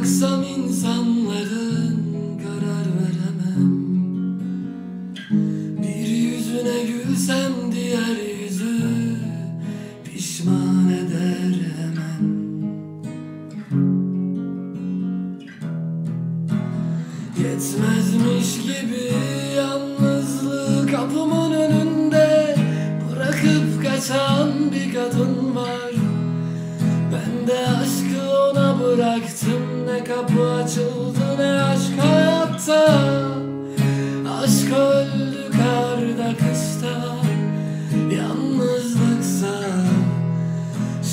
Tanısam insanların karar veremem. Bir yüzüne gülsem diğer yüzü pişman eder hemen. Yetmezmiş gibi yalnızlığı kapımın ona bıraktım Ne kapı açıldı ne aşk hayatta. Aşk öldü karda kışta. Yalnızlıksa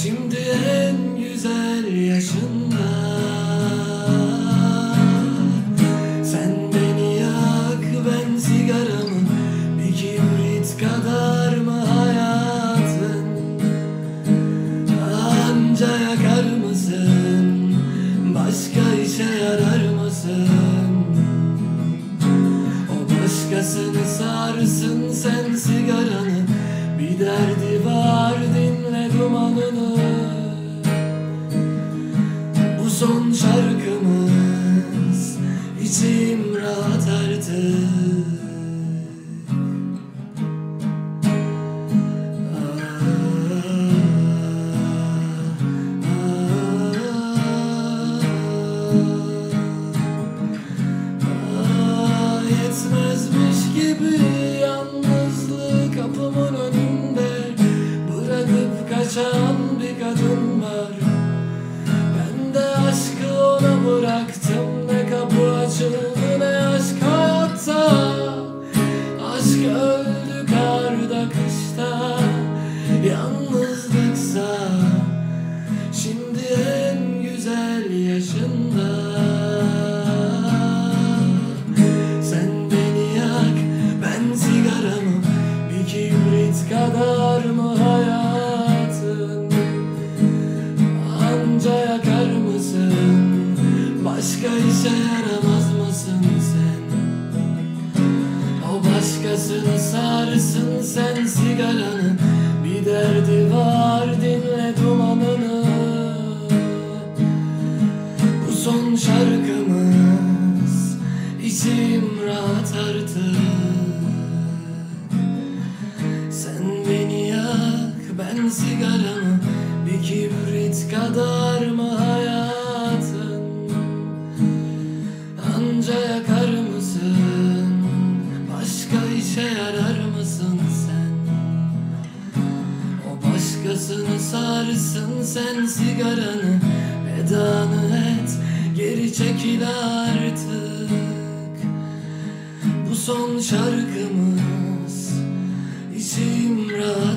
Şimdi en güzel yaşında yarar mısın o başkasını sarsın sen sigaranı. Bir derdi var dinle dumanını. Bu son şarkımız içim rahat artık Yetmezmiş gibi yalnızlığı kapımın önünde Bırakıp kaçan bir kadın var. Ben de aşkı ona bıraktım Ne kapı açıldı ne aşk hayatta Aşk öldü karda kışta Anca yakar mısın? Başka işe yaramaz mısın sen? O başkasını sarsın sen sigaranı. Bir derdi var dinle dumanını. Bu son şarkımız içim rahat artık. Sen beni yak ben sigaramı bir kibrit kadar mı hayatın? Anca yakar mısın? Başka işe yarar mısın sen? O başkasını sarsın sen sigaranı Vedanı et geri çekil artık. Bu son şarkımız İçim rahat